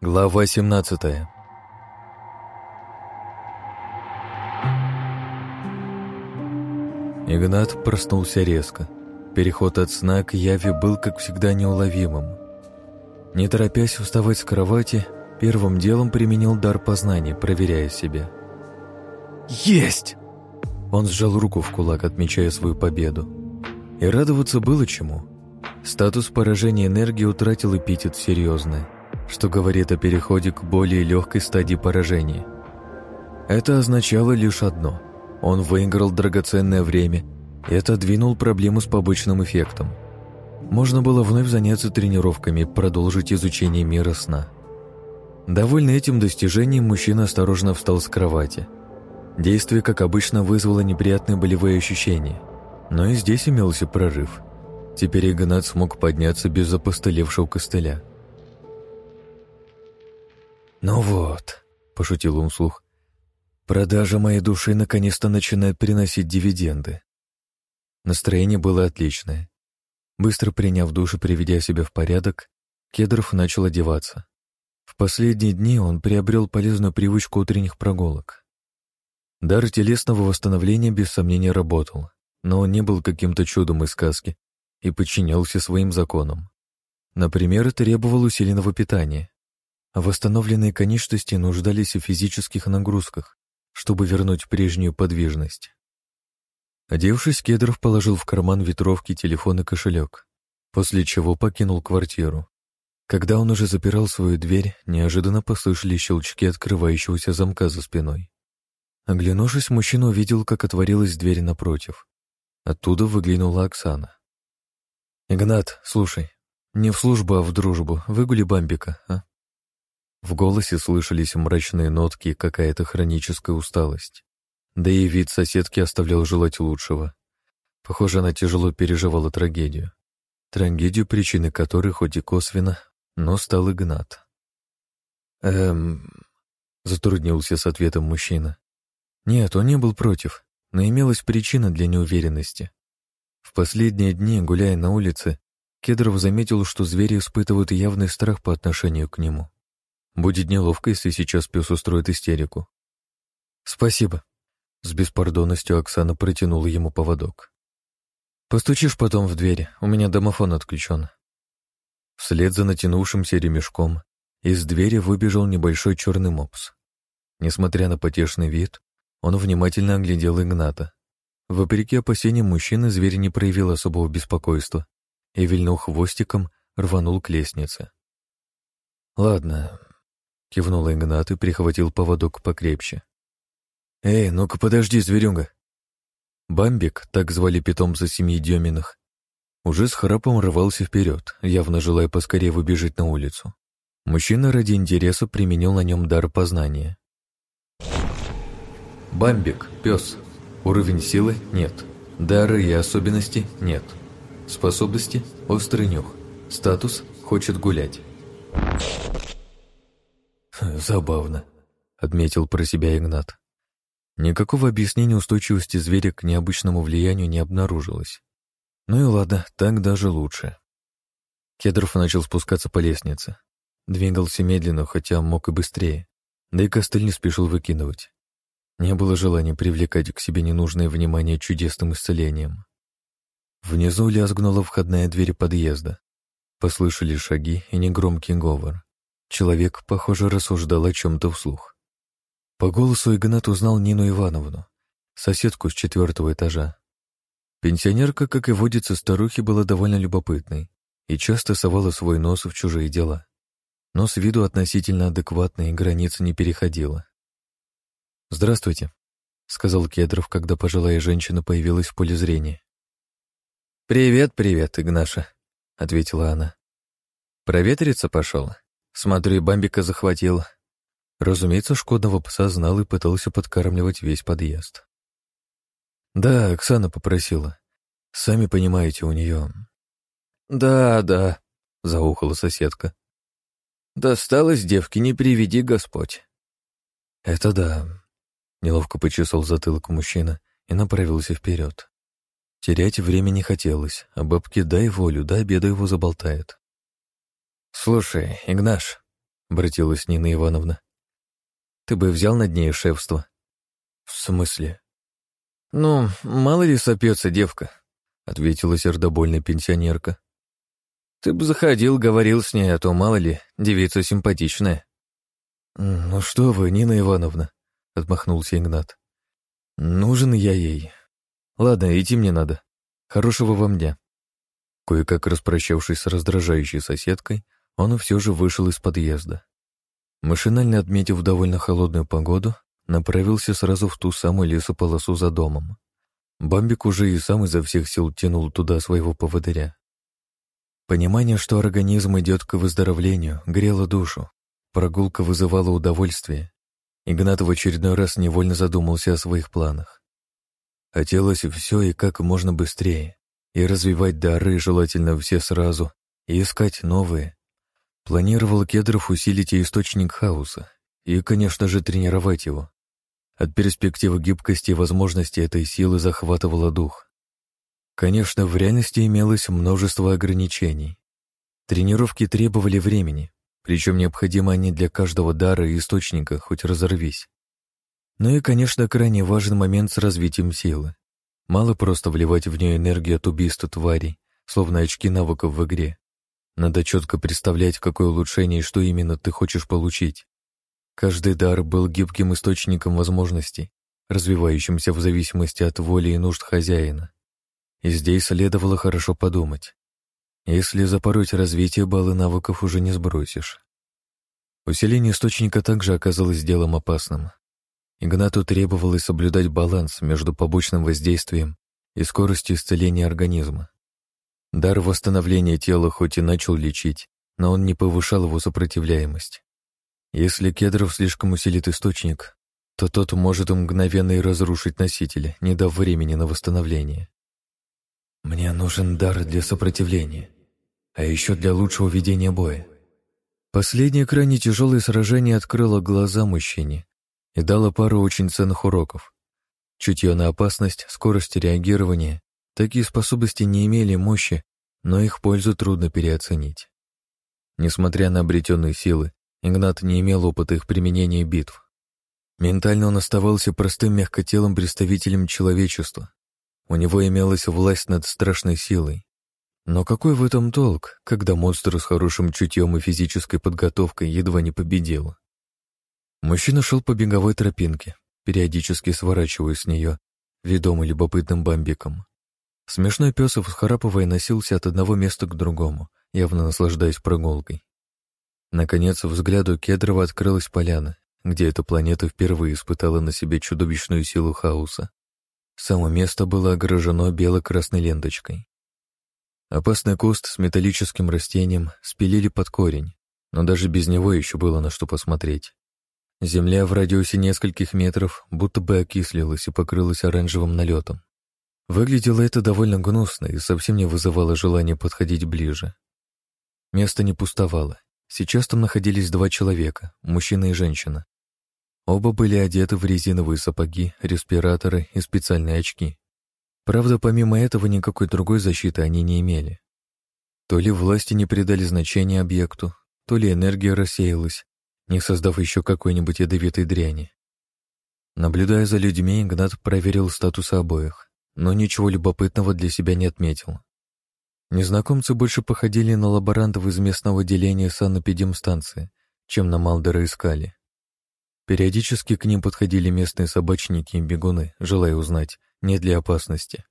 Глава 17 Игнат проснулся резко. Переход от сна к яви был, как всегда, неуловимым. Не торопясь вставать с кровати, первым делом применил дар познания, проверяя себя. «Есть!» Он сжал руку в кулак, отмечая свою победу. И радоваться было чему. Статус поражения энергии утратил эпитет серьезное, что говорит о переходе к более легкой стадии поражения. Это означало лишь одно. Он выиграл драгоценное время и отодвинул проблему с побочным эффектом. Можно было вновь заняться тренировками и продолжить изучение мира сна. Довольный этим достижением, мужчина осторожно встал с кровати. Действие, как обычно, вызвало неприятные болевые ощущения. Но и здесь имелся прорыв. Теперь Игнат смог подняться без опостылевшего костыля. «Ну вот», — пошутил он вслух, — «продажа моей души наконец-то начинает приносить дивиденды». Настроение было отличное. Быстро приняв душ и приведя себя в порядок, Кедров начал одеваться. В последние дни он приобрел полезную привычку утренних прогулок. Дар телесного восстановления без сомнения работал, но он не был каким-то чудом из сказки и подчинялся своим законам. Например, требовал усиленного питания. Восстановленные конечности нуждались в физических нагрузках, чтобы вернуть прежнюю подвижность. Одевшись, Кедров положил в карман ветровки телефон и кошелек, после чего покинул квартиру. Когда он уже запирал свою дверь, неожиданно послышали щелчки открывающегося замка за спиной. Оглянувшись, мужчина увидел, как отворилась дверь напротив. Оттуда выглянула Оксана. «Игнат, слушай, не в службу, а в дружбу. Выгули бамбика, а?» В голосе слышались мрачные нотки и какая-то хроническая усталость. Да и вид соседки оставлял желать лучшего. Похоже, она тяжело переживала трагедию. Трагедию, причины которой хоть и косвенно, но стал Игнат. «Эм...» — затруднился с ответом мужчина. Нет, он не был против, но имелась причина для неуверенности. В последние дни, гуляя на улице, Кедров заметил, что звери испытывают явный страх по отношению к нему. Будет неловко, если сейчас пес устроит истерику. «Спасибо», с беспардонностью Оксана протянула ему поводок. «Постучишь потом в дверь, у меня домофон отключен». Вслед за натянувшимся ремешком из двери выбежал небольшой черный мопс. Несмотря на потешный вид, он внимательно оглядел Игната. Вопреки опасениям мужчины, зверь не проявил особого беспокойства и, вильнул хвостиком, рванул к лестнице. «Ладно», — кивнул Игнат и прихватил поводок покрепче. «Эй, ну-ка подожди, зверюга!» Бамбик, так звали питомца семьи Деминых, уже с храпом рвался вперед, явно желая поскорее выбежать на улицу. Мужчина ради интереса применил на нем дар познания. Бамбик, пес. Уровень силы – нет. Дары и особенности – нет. Способности – острый нюх. Статус – хочет гулять. «Забавно», — отметил про себя Игнат. Никакого объяснения устойчивости зверя к необычному влиянию не обнаружилось. Ну и ладно, так даже лучше. Кедров начал спускаться по лестнице. Двигался медленно, хотя мог и быстрее. Да и костыль не спешил выкидывать. Не было желания привлекать к себе ненужное внимание чудесным исцелением. Внизу лязгнула входная дверь подъезда. Послышали шаги и негромкий говор. Человек, похоже, рассуждал о чем-то вслух. По голосу Игнат узнал Нину Ивановну, соседку с четвертого этажа. Пенсионерка, как и водится старухи, была довольно любопытной и часто совала свой нос в чужие дела. Но с виду относительно адекватной границы не переходила. «Здравствуйте», — сказал Кедров, когда пожилая женщина появилась в поле зрения. «Привет, привет, Игнаша», — ответила она. «Проветриться пошел. Смотрю, и бамбика захватил. Разумеется, шкодного пса знал и пытался подкармливать весь подъезд. Да, Оксана попросила. Сами понимаете, у нее... Да, да, заухала соседка. Досталось девке, не приведи Господь. Это да. Неловко почесал затылок мужчина и направился вперед. Терять время не хотелось, а бабке дай волю, до обеда его заболтает. «Слушай, Игнаш», — обратилась Нина Ивановна. «Ты бы взял над ней шефство». «В смысле?» «Ну, мало ли сопьется девка», — ответила сердобольная пенсионерка. «Ты бы заходил, говорил с ней, а то, мало ли, девица симпатичная». «Ну что вы, Нина Ивановна», — отмахнулся Игнат. «Нужен я ей. Ладно, идти мне надо. Хорошего вам дня». Кое-как распрощавшись с раздражающей соседкой, он все же вышел из подъезда. Машинально отметив довольно холодную погоду, направился сразу в ту самую лесополосу за домом. Бамбик уже и сам изо всех сил тянул туда своего поводыря. Понимание, что организм идет к выздоровлению, грело душу. Прогулка вызывала удовольствие. Игнат в очередной раз невольно задумался о своих планах. Хотелось все и как можно быстрее, и развивать дары желательно все сразу, и искать новые, Планировал Кедров усилить и источник хаоса, и, конечно же, тренировать его. От перспективы гибкости и возможности этой силы захватывало дух. Конечно, в реальности имелось множество ограничений. Тренировки требовали времени, причем необходимы они для каждого дара и источника, хоть разорвись. Ну и, конечно, крайне важен момент с развитием силы. Мало просто вливать в нее энергию от убийства тварей, словно очки навыков в игре. Надо четко представлять, какое улучшение и что именно ты хочешь получить. Каждый дар был гибким источником возможностей, развивающимся в зависимости от воли и нужд хозяина. И здесь следовало хорошо подумать. Если запороть развитие, баллы навыков уже не сбросишь. Усиление источника также оказалось делом опасным. Игнату требовалось соблюдать баланс между побочным воздействием и скоростью исцеления организма. Дар восстановления тела хоть и начал лечить, но он не повышал его сопротивляемость. Если кедров слишком усилит источник, то тот может мгновенно и разрушить носителя, не дав времени на восстановление. Мне нужен дар для сопротивления, а еще для лучшего ведения боя. Последнее крайне тяжелое сражение открыло глаза мужчине и дало пару очень ценных уроков. Чутье на опасность, скорость реагирования Такие способности не имели мощи, но их пользу трудно переоценить. Несмотря на обретенные силы, Игнат не имел опыта их применения битв. Ментально он оставался простым мягкотелым представителем человечества. У него имелась власть над страшной силой. Но какой в этом толк, когда монстр с хорошим чутьем и физической подготовкой едва не победил? Мужчина шел по беговой тропинке, периодически сворачивая с нее, ведомый любопытным бамбиком. Смешной пес, всхрапывая, носился от одного места к другому, явно наслаждаясь прогулкой. Наконец, взгляду Кедрова открылась поляна, где эта планета впервые испытала на себе чудовищную силу хаоса. Само место было огражено бело-красной ленточкой. Опасный куст с металлическим растением спилили под корень, но даже без него еще было на что посмотреть. Земля в радиусе нескольких метров будто бы окислилась и покрылась оранжевым налетом. Выглядело это довольно гнусно и совсем не вызывало желания подходить ближе. Место не пустовало. Сейчас там находились два человека, мужчина и женщина. Оба были одеты в резиновые сапоги, респираторы и специальные очки. Правда, помимо этого никакой другой защиты они не имели. То ли власти не придали значения объекту, то ли энергия рассеялась, не создав еще какой-нибудь ядовитой дряни. Наблюдая за людьми, Игнат проверил статус обоих но ничего любопытного для себя не отметил. Незнакомцы больше походили на лаборантов из местного отделения санэпидемстанции, чем на Малдера искали. Периодически к ним подходили местные собачники и бегуны, желая узнать, нет ли опасности.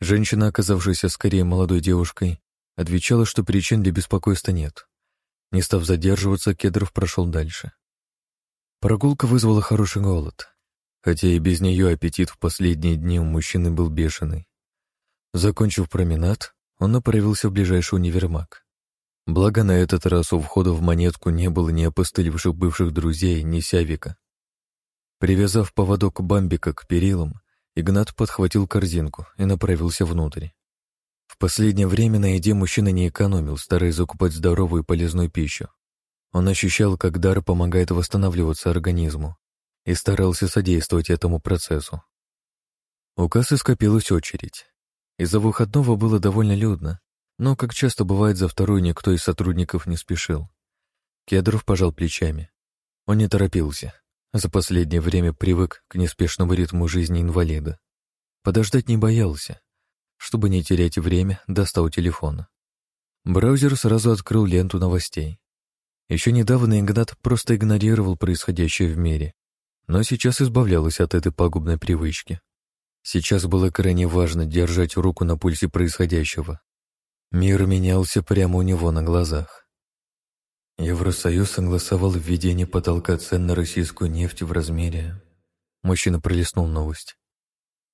Женщина, оказавшаяся скорее молодой девушкой, отвечала, что причин для беспокойства нет. Не став задерживаться, Кедров прошел дальше. Прогулка вызвала хороший голод хотя и без нее аппетит в последние дни у мужчины был бешеный. Закончив променад, он направился в ближайший универмаг. Благо, на этот раз у входа в монетку не было ни опостылевших бывших друзей, ни сявика. Привязав поводок бамбика к перилам, Игнат подхватил корзинку и направился внутрь. В последнее время на еде мужчина не экономил, стараясь закупать здоровую и полезную пищу. Он ощущал, как дар помогает восстанавливаться организму, и старался содействовать этому процессу. У кассы скопилась очередь. Из-за выходного было довольно людно, но, как часто бывает, за второй никто из сотрудников не спешил. Кедров пожал плечами. Он не торопился. За последнее время привык к неспешному ритму жизни инвалида. Подождать не боялся. Чтобы не терять время, достал телефон. Браузер сразу открыл ленту новостей. Еще недавно Игнат просто игнорировал происходящее в мире, но сейчас избавлялся от этой пагубной привычки. Сейчас было крайне важно держать руку на пульсе происходящего. Мир менялся прямо у него на глазах. Евросоюз согласовал введение потолка цен на российскую нефть в размере... Мужчина пролистнул новость.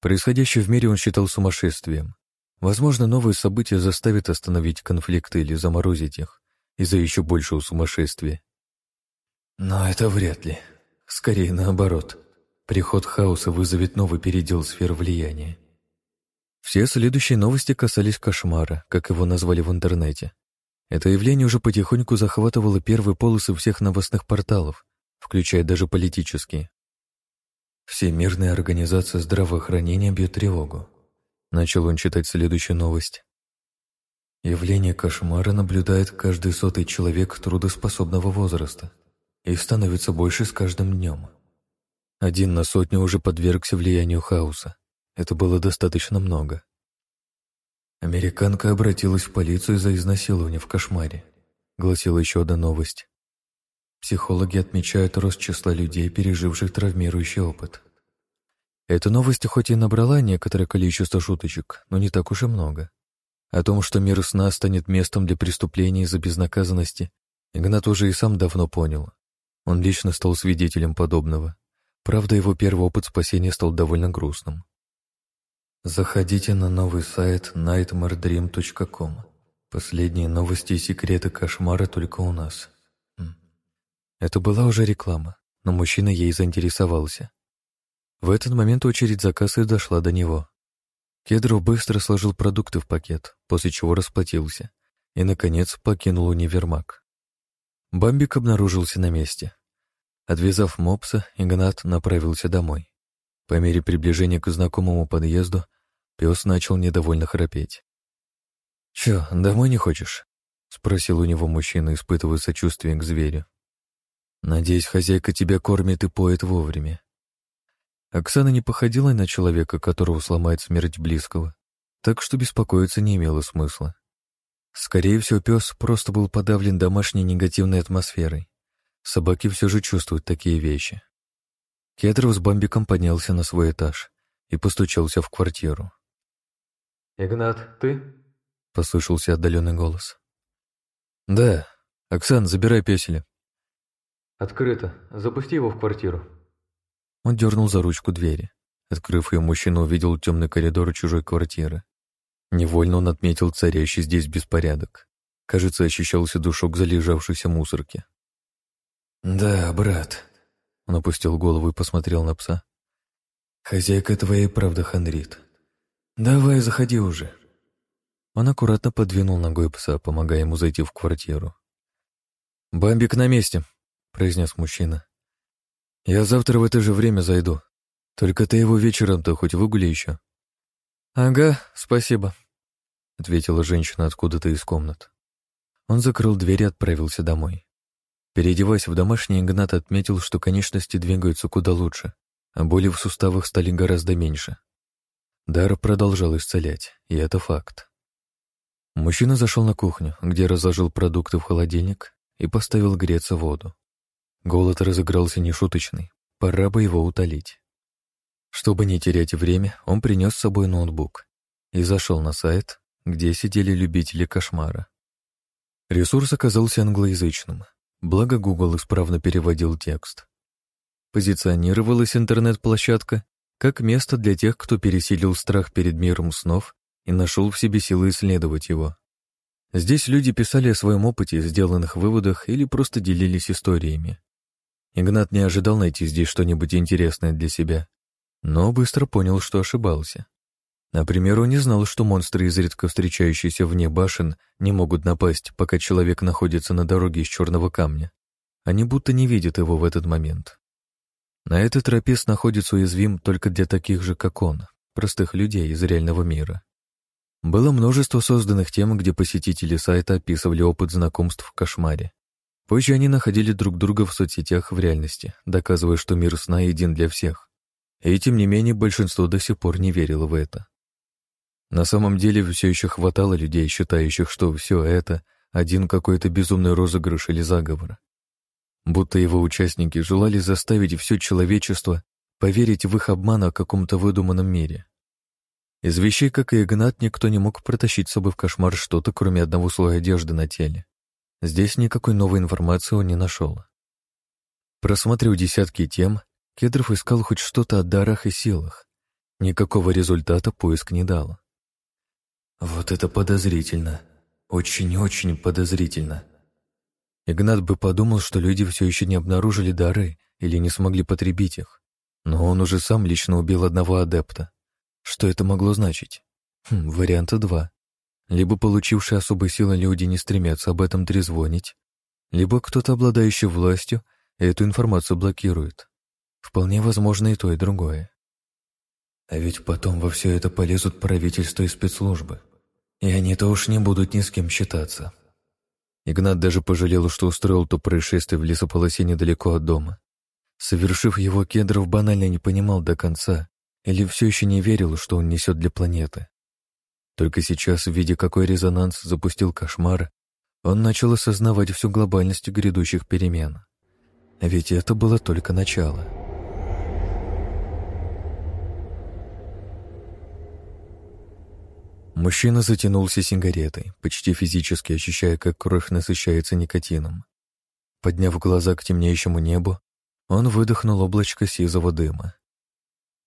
Происходящее в мире он считал сумасшествием. Возможно, новые события заставят остановить конфликты или заморозить их из-за еще большего сумасшествия. Но это вряд ли. Скорее наоборот. Приход хаоса вызовет новый передел сфер влияния. Все следующие новости касались кошмара, как его назвали в интернете. Это явление уже потихоньку захватывало первые полосы всех новостных порталов, включая даже политические. Всемирная организация здравоохранения бьет тревогу. Начал он читать следующую новость. Явление кошмара наблюдает каждый сотый человек трудоспособного возраста и становится больше с каждым днем. Один на сотню уже подвергся влиянию хаоса. Это было достаточно много. Американка обратилась в полицию за изнасилование в кошмаре, гласила еще одна новость. Психологи отмечают рост числа людей, переживших травмирующий опыт. Эта новость хоть и набрала некоторое количество шуточек, но не так уж и много. О том, что мир сна станет местом для преступлений из-за безнаказанности, Игнат уже и сам давно понял. Он лично стал свидетелем подобного. Правда, его первый опыт спасения стал довольно грустным. Заходите на новый сайт nightmaredream.com. Последние новости и секреты кошмара только у нас. Это была уже реклама, но мужчина ей заинтересовался. В этот момент очередь за кассой дошла до него. Кедров быстро сложил продукты в пакет, после чего расплатился и, наконец, покинул универмаг. Бамбик обнаружился на месте. Отвязав мопса, Игнат направился домой. По мере приближения к знакомому подъезду пес начал недовольно храпеть. «Чё, домой не хочешь?» — спросил у него мужчина, испытывая сочувствие к зверю. «Надеюсь, хозяйка тебя кормит и поет вовремя». Оксана не походила на человека, которого сломает смерть близкого, так что беспокоиться не имело смысла. Скорее всего, пес просто был подавлен домашней негативной атмосферой. Собаки все же чувствуют такие вещи. Кедров с Бамбиком поднялся на свой этаж и постучался в квартиру. «Игнат, ты?» — послышался отдаленный голос. «Да. Оксан, забирай песеля». «Открыто. Запусти его в квартиру». Он дернул за ручку двери. Открыв ее, мужчина увидел темный коридор чужой квартиры. Невольно он отметил царящий здесь беспорядок. Кажется, ощущался душок залежавшейся мусорки. «Да, брат», — он опустил голову и посмотрел на пса. «Хозяйка твоя правда хандрит. Давай, заходи уже». Он аккуратно подвинул ногой пса, помогая ему зайти в квартиру. «Бамбик на месте», — произнес мужчина. «Я завтра в это же время зайду. Только ты его вечером-то хоть выгули еще». «Ага, спасибо», — ответила женщина откуда-то из комнат. Он закрыл дверь и отправился домой. Переодеваясь в домашний, Игнат отметил, что конечности двигаются куда лучше, а боли в суставах стали гораздо меньше. Дар продолжал исцелять, и это факт. Мужчина зашел на кухню, где разложил продукты в холодильник и поставил греться воду. Голод разыгрался нешуточный, пора бы его утолить. Чтобы не терять время, он принес с собой ноутбук и зашел на сайт, где сидели любители кошмара. Ресурс оказался англоязычным, благо Google исправно переводил текст. Позиционировалась интернет-площадка как место для тех, кто пересилил страх перед миром снов и нашел в себе силы исследовать его. Здесь люди писали о своем опыте, сделанных выводах или просто делились историями. Игнат не ожидал найти здесь что-нибудь интересное для себя, но быстро понял, что ошибался. Например, он не знал, что монстры, изредка встречающиеся вне башен, не могут напасть, пока человек находится на дороге из черного камня. Они будто не видят его в этот момент. На этой трапез находится уязвим только для таких же, как он, простых людей из реального мира. Было множество созданных тем, где посетители сайта описывали опыт знакомств в кошмаре. Позже они находили друг друга в соцсетях в реальности, доказывая, что мир сна един для всех. И тем не менее большинство до сих пор не верило в это. На самом деле все еще хватало людей, считающих, что все это один какой-то безумный розыгрыш или заговор. Будто его участники желали заставить все человечество поверить в их обман о каком-то выдуманном мире. Из вещей, как и Игнат, никто не мог протащить с собой в кошмар что-то, кроме одного слоя одежды на теле. Здесь никакой новой информации он не нашел. Просмотрев десятки тем, Кедров искал хоть что-то о дарах и силах. Никакого результата поиск не дал. Вот это подозрительно. Очень-очень подозрительно. Игнат бы подумал, что люди все еще не обнаружили дары или не смогли потребить их. Но он уже сам лично убил одного адепта. Что это могло значить? Хм, варианта два. Либо получившие особые силы люди не стремятся об этом трезвонить, либо кто-то, обладающий властью, эту информацию блокирует. Вполне возможно и то, и другое. А ведь потом во все это полезут правительство и спецслужбы. И они-то уж не будут ни с кем считаться. Игнат даже пожалел, что устроил то происшествие в лесополосе недалеко от дома. Совершив его, Кедров банально не понимал до конца или все еще не верил, что он несет для планеты. Только сейчас, видя, какой резонанс запустил кошмар, он начал осознавать всю глобальность грядущих перемен. А ведь это было только начало. Мужчина затянулся сигаретой, почти физически ощущая, как кровь насыщается никотином. Подняв глаза к темнеющему небу, он выдохнул облачко сизого дыма.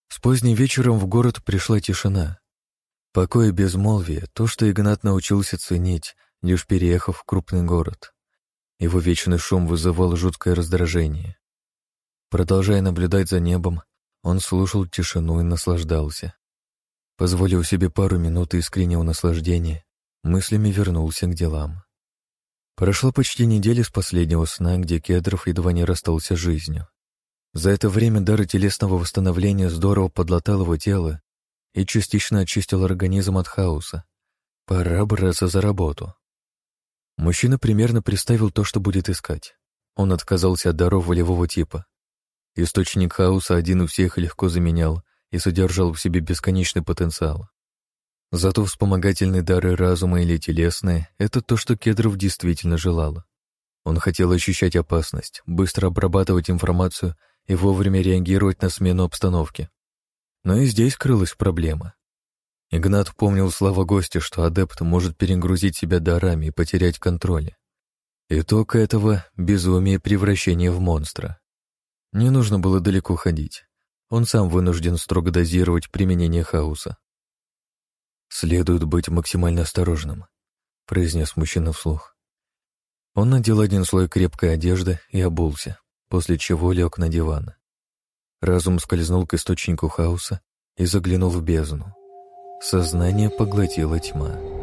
С поздним вечером в город пришла тишина, Покой и безмолвие — то, что Игнат научился ценить, лишь переехав в крупный город. Его вечный шум вызывал жуткое раздражение. Продолжая наблюдать за небом, он слушал тишину и наслаждался. Позволив себе пару минут искреннего наслаждения, мыслями вернулся к делам. Прошла почти неделя с последнего сна, где Кедров едва не расстался с жизнью. За это время дар телесного восстановления здорово подлатал его тело и частично очистил организм от хаоса. Пора браться за работу. Мужчина примерно представил то, что будет искать. Он отказался от даров волевого типа. Источник хаоса один у всех легко заменял и содержал в себе бесконечный потенциал. Зато вспомогательные дары разума или телесные — это то, что Кедров действительно желал. Он хотел ощущать опасность, быстро обрабатывать информацию и вовремя реагировать на смену обстановки. Но и здесь крылась проблема. Игнат помнил слова гостя, что адепт может перегрузить себя дарами и потерять контроль. Итог этого — безумие превращения в монстра. Не нужно было далеко ходить. Он сам вынужден строго дозировать применение хаоса. «Следует быть максимально осторожным», — произнес мужчина вслух. Он надел один слой крепкой одежды и обулся, после чего лег на диван. Разум скользнул к источнику хаоса и заглянул в бездну. Сознание поглотила тьма.